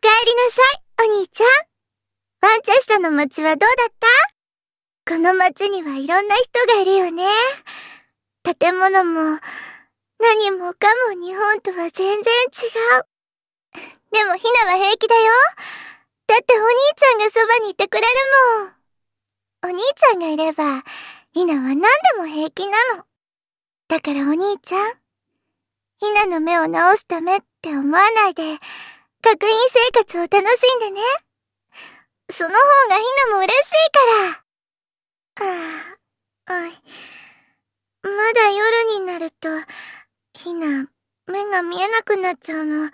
かえりなさい、お兄ちゃん。ワンチャシタの街はどうだった？この街にはいろんな人がいるよね。建物も、何もかも日本とは全然違う。でもひなは平気だよ。だってお兄ちゃんがそばにいてくれるもん。お兄ちゃんがいれば、ひなは何でも平気なの。だからお兄ちゃん、ひなの目を治すためって思わないで、学院生活を楽しんでね。その方がひなも嬉しいから。ああ、おい。まだ夜になると、ひな、目が見えなくなっちゃうの。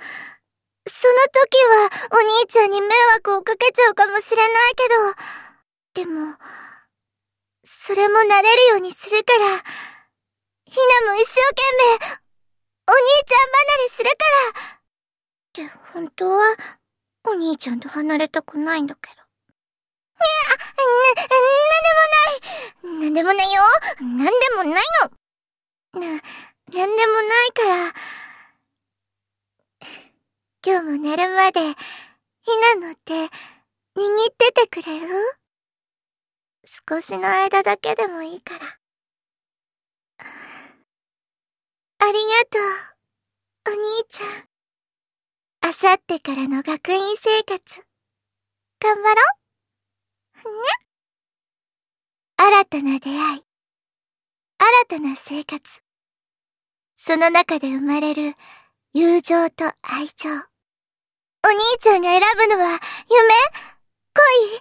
その時はお兄ちゃんに迷惑をかけちゃうかもしれないけど、でも、それも慣れるようにするから、ひなも一生懸命、お兄ちゃん離。って本当は、お兄ちゃんと離れたくないんだけど。な、な、なんでもない。なんでもないよ。なんでもないの。な、なんでもないから。今日も寝るまで、ひなの手、握っててくれる？少しの間だけでもいいから。ありがとう、お兄ちゃん。あさってからの学院生活、頑張ろう。ね新たな出会い、新たな生活。その中で生まれる友情と愛情。お兄ちゃんが選ぶのは夢？恋？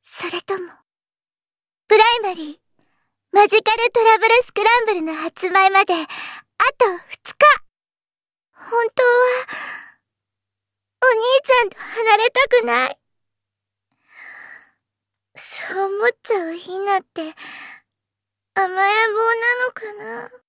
それとも、プライマリー、マジカルトラブルスクランブルの発売まで、あと2日。本当は、んと離れたくない。そう思っちゃうひなって、甘えん坊なのかな